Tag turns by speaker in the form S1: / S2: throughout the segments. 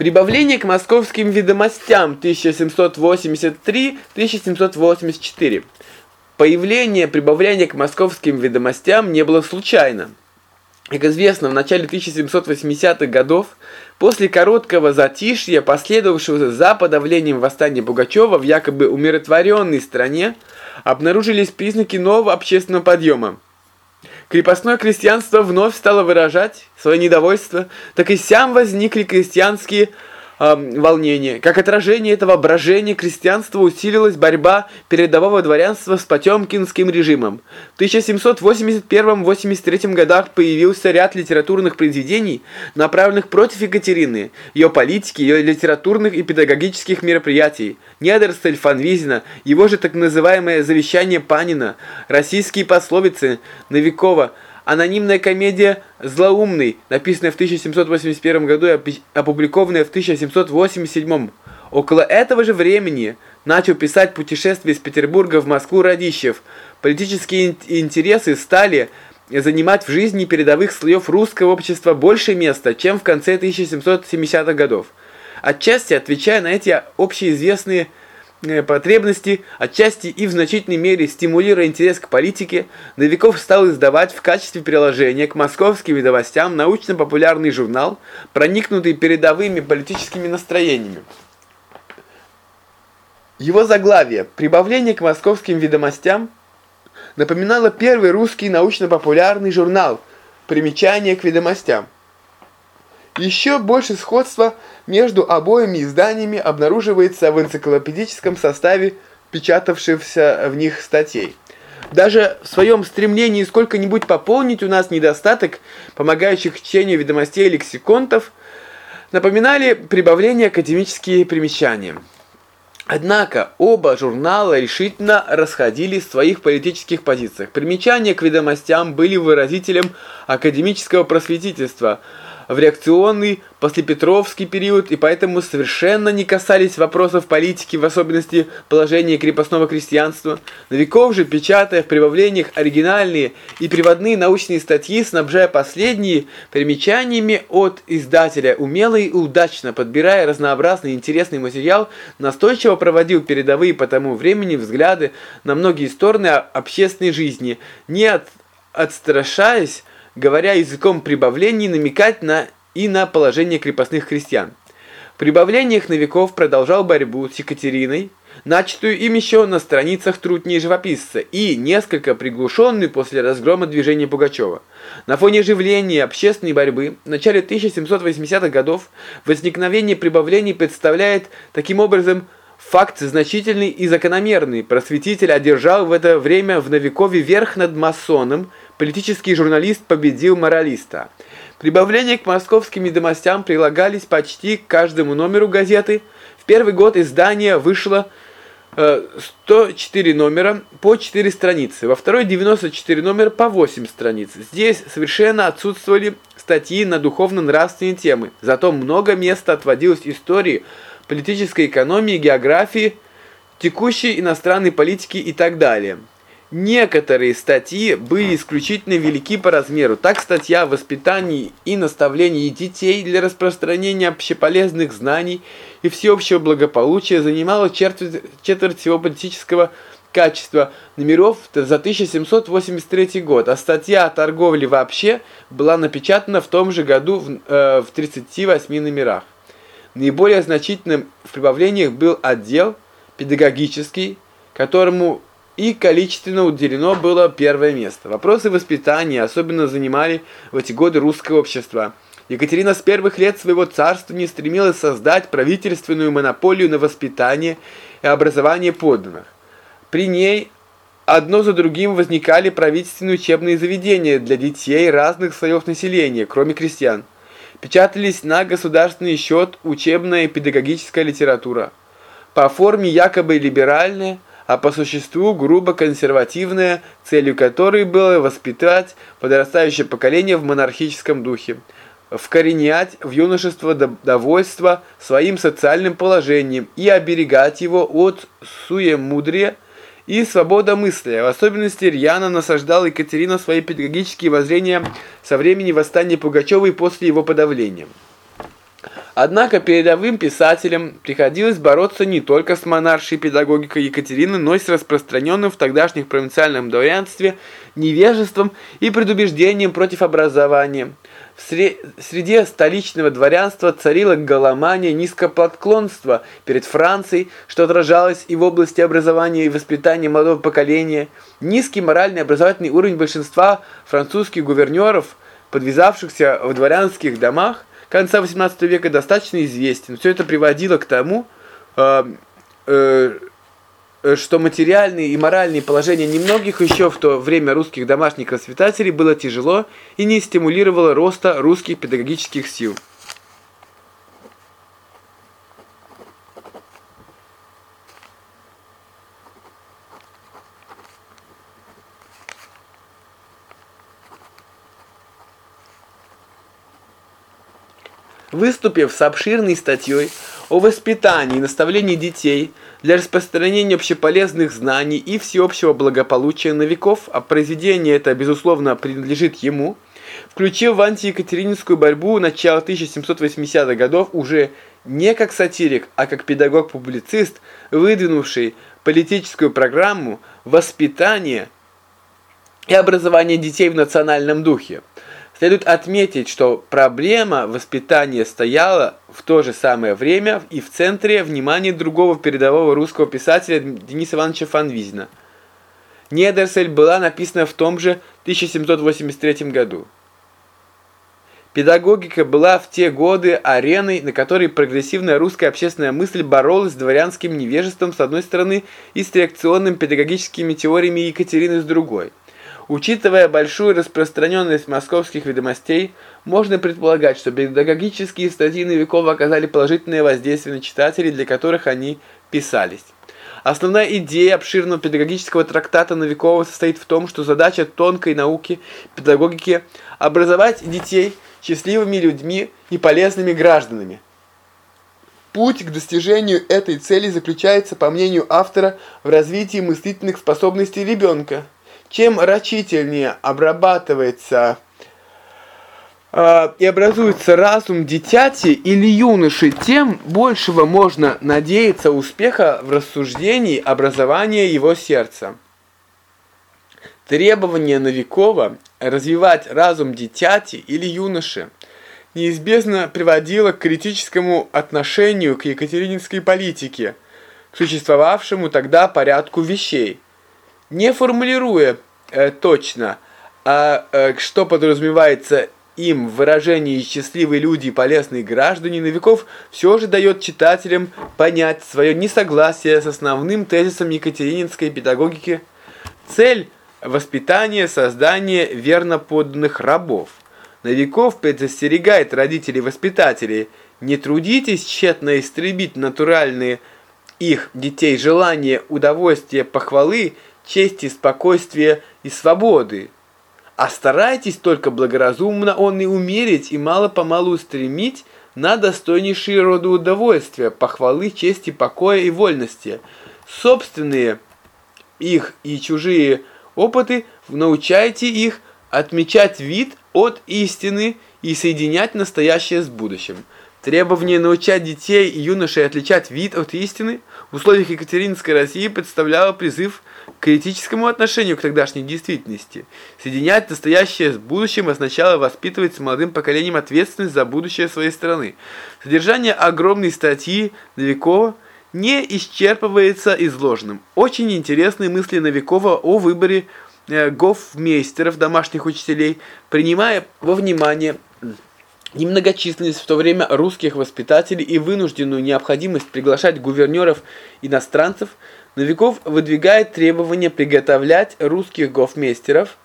S1: Прибавление к московским ведомостям 1783-1784. Появление прибавления к московским ведомостям не было случайно. Как известно, в начале 1780-х годов, после короткого затишья, последовавшего за подавлением восстания Пугачева в якобы умиротворенной стране, обнаружились признаки нового общественного подъема. Крепостное крестьянство вновь стало выражать свое недовольство, так и сям возникли крестьянские э, волнения. Как отражение этого брожения крестьянства усилилась борьба передового дворянства с потемкинским режимом. В 1781-83 годах появился ряд литературных произведений, направленных против Екатерины, ее политики, ее литературных и педагогических мероприятий. Недерстель Фанвизина, его же так называемое «Завещание Панина», российские пословицы Новикова – Анонимная комедия «Злоумный», написанная в 1781 году и опубликованная в 1787. Около этого же времени начал писать «Путешествие из Петербурга в Москву Радищев». Политические интересы стали занимать в жизни передовых слоев русского общества больше места, чем в конце 1770-х годов. Отчасти отвечая на эти общеизвестные потребности, отчасти и в значительной мере стимулируя интерес к политике, Новиков стал издавать в качестве приложения к московским ведомостям научно-популярный журнал, проникнутый передовыми политическими настроениями. Его заглавие «Прибавление к московским ведомостям» напоминало первый русский научно-популярный журнал «Примечание к ведомостям». Еще больше сходства между обоими изданиями обнаруживается в энциклопедическом составе печатавшихся в них статей. Даже в своем стремлении сколько-нибудь пополнить у нас недостаток помогающих чтению ведомостей и лексиконтов, напоминали прибавление академические примечания. Однако оба журнала решительно расходились в своих политических позициях. Примечания к ведомостям были выразителем академического просветительства – в реакционный послепетровский период и поэтому совершенно не касались вопросов политики, в особенности положения крепостного крестьянства. Новиков же, печатая в прибавлениях оригинальные и приводные научные статьи, снабжая последние примечаниями от издателя, умело и удачно подбирая разнообразный интересный материал, настойчиво проводил передовые по тому времени взгляды на многие стороны общественной жизни, не от, отстрашаясь говоря языком прибавлений, намекать на и на положение крепостных крестьян. В прибавлениях Новиков продолжал борьбу с Екатериной, начатую им еще на страницах трудней живописца и несколько приглушенную после разгрома движения Пугачева. На фоне оживления общественной борьбы в начале 1780-х годов возникновение прибавлений представляет таким образом факт значительный и закономерный. Просветитель одержал в это время в Новикове верх над масоном, политический журналист победил моралиста. Прибавления к московским ведомостям прилагались почти к каждому номеру газеты. В первый год издания вышло 104 э, номера по 4 страницы, во второй 94 номера по 8 страниц. Здесь совершенно отсутствовали статьи на духовно-нравственные темы, зато много места отводилось истории, политической экономии, географии, текущей иностранной политики и так далее. Некоторые статьи были исключительно велики по размеру. Так статья о воспитании и наставлении детей для распространения общеполезных знаний и всеобщего благополучия занимала четверть, четверть всего политического качества номеров за 1783 год, а статья о торговле вообще была напечатана в том же году в, э, в 38 номерах. Наиболее значительным в прибавлениях был отдел педагогический, которому и количественно уделено было первое место. Вопросы воспитания особенно занимали в эти годы русское общество. Екатерина с первых лет своего царства не стремилась создать правительственную монополию на воспитание и образование подданных. При ней одно за другим возникали правительственные учебные заведения для детей разных слоев населения, кроме крестьян. Печатались на государственный счет учебная и педагогическая литература. По форме якобы либеральная, а по существу грубо консервативная, целью которой было воспитать подрастающее поколение в монархическом духе, вкоренять в юношество довольство своим социальным положением и оберегать его от суемудрия и свободомыслия. В особенности рьяно насаждал Екатерина свои педагогические воззрения со времени восстания Пугачева и после его подавления. Однако передовым писателям приходилось бороться не только с монаршей педагогикой Екатерины, но и с распространенным в тогдашних провинциальном дворянстве невежеством и предубеждением против образования. В среде столичного дворянства царила голомания, низкоподклонство перед Францией, что отражалось и в области образования и воспитания молодого поколения. Низкий моральный образовательный уровень большинства французских гувернеров, подвязавшихся в дворянских домах, конца XVIII века достаточно известен. Все это приводило к тому, э, э, что материальные и моральные положения немногих еще в то время русских домашних воспитателей было тяжело и не стимулировало роста русских педагогических сил. Выступив с обширной статьей о воспитании и наставлении детей для распространения общеполезных знаний и всеобщего благополучия на веков, а произведение это, безусловно, принадлежит ему, включив в антиекатерининскую борьбу начала 1780-х годов уже не как сатирик, а как педагог-публицист, выдвинувший политическую программу воспитания и образования детей в национальном духе. Следует отметить, что проблема воспитания стояла в то же самое время и в центре внимания другого передового русского писателя Дениса Ивановича Фанвизина. Недерсель была написана в том же 1783 году. Педагогика была в те годы ареной, на которой прогрессивная русская общественная мысль боролась с дворянским невежеством с одной стороны и с реакционными педагогическими теориями Екатерины с другой. Учитывая большую распространенность московских ведомостей, можно предполагать, что педагогические статьи Новикова оказали положительное воздействие на читателей, для которых они писались. Основная идея обширного педагогического трактата Новикова состоит в том, что задача тонкой науки, педагогики – образовать детей счастливыми людьми и полезными гражданами. Путь к достижению этой цели заключается, по мнению автора, в развитии мыслительных способностей ребенка – чем рачительнее обрабатывается э, и образуется разум дитяти или юноши, тем большего можно надеяться успеха в рассуждении образования его сердца. Требование Новикова развивать разум дитяти или юноши неизбежно приводило к критическому отношению к екатерининской политике, существовавшему тогда порядку вещей – не формулируя э, точно, а э, что подразумевается им в выражении «счастливые люди и полезные граждане», Новиков все же дает читателям понять свое несогласие с основным тезисом екатерининской педагогики. Цель – воспитание, создание верно подданных рабов. Новиков предостерегает родителей-воспитателей «Не трудитесь тщетно истребить натуральные их детей желания, удовольствия, похвалы – чести, спокойствия и свободы. А старайтесь только благоразумно он и умерить, и мало-помалу устремить на достойнейшие роды удовольствия, похвалы, чести, покоя и вольности. Собственные их и чужие опыты научайте их отмечать вид от истины и соединять настоящее с будущим. Требование научать детей и юношей отличать вид от истины в условиях Екатерининской России представляло призыв к критическому отношению к тогдашней действительности. Соединять настоящее с будущим означало воспитывать с молодым поколением ответственность за будущее своей страны. Содержание огромной статьи Новикова не исчерпывается изложенным. Очень интересные мысли Новикова о выборе э, гофмейстеров, домашних учителей, принимая во внимание Немногочисленность в то время русских воспитателей и вынужденную необходимость приглашать гувернеров-иностранцев, Новиков выдвигает требование приготовлять русских гофмейстеров,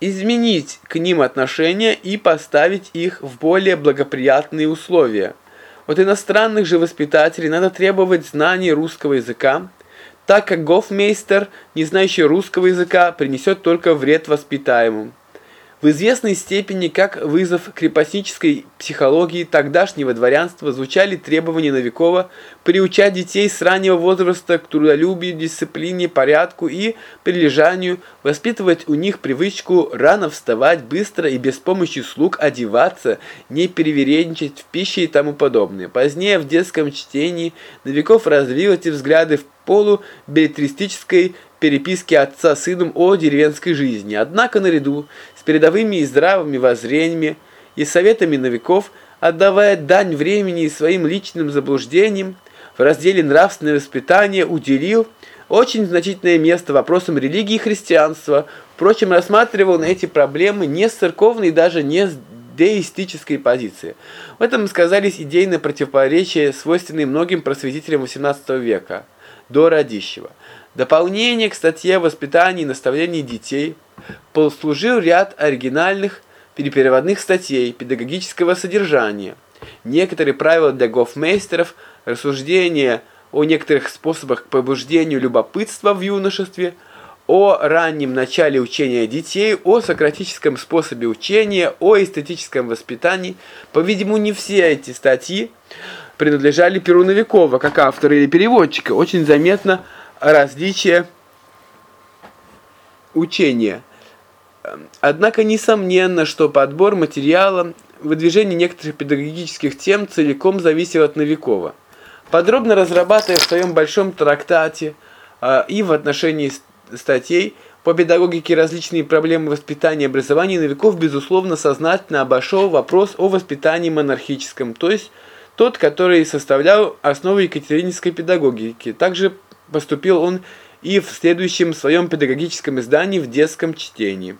S1: изменить к ним отношения и поставить их в более благоприятные условия. От иностранных же воспитателей надо требовать знаний русского языка, так как гофмейстер, не знающий русского языка, принесет только вред воспитаемым. В известной степени, как вызов крепостнической психологии тогдашнего дворянства, звучали требования Новикова приучать детей с раннего возраста к трудолюбию, дисциплине, порядку и прилежанию, воспитывать у них привычку рано вставать, быстро и без помощи слуг одеваться, не перевередничать в пище и тому подобное. Позднее в детском чтении Новиков развил эти взгляды в полубелетристической переписке отца с сыном о деревенской жизни. Однако наряду с передовыми и здравыми воззрениями и советами новиков, отдавая дань времени и своим личным заблуждениям, в разделе «Нравственное воспитание» уделил очень значительное место вопросам религии и христианства. Впрочем, рассматривал на эти проблемы не с церковной даже не с деистической позиции. В этом сказались идейные противоречия, свойственные многим просветителям XVIII века до Радищева. Дополнение к статье о воспитании и наставлении детей послужил ряд оригинальных перепереводных статей педагогического содержания. Некоторые правила для гофмейстеров, рассуждения о некоторых способах к побуждению любопытства в юношестве, о раннем начале учения детей, о сократическом способе учения, о эстетическом воспитании. По-видимому, не все эти статьи принадлежали Перу Новикова, как автора или переводчика. Очень заметно различие учения. Однако несомненно, что подбор материала, выдвижение некоторых педагогических тем целиком зависел от Новикова. Подробно разрабатывая в своем большом трактате э, и в отношении статей по педагогике различные проблемы воспитания и образования, Новиков, безусловно, сознательно обошел вопрос о воспитании монархическом, то есть тот, который составлял основу екатерининской педагогики. Также Поступил он и в следующем своем педагогическом издании в детском чтении.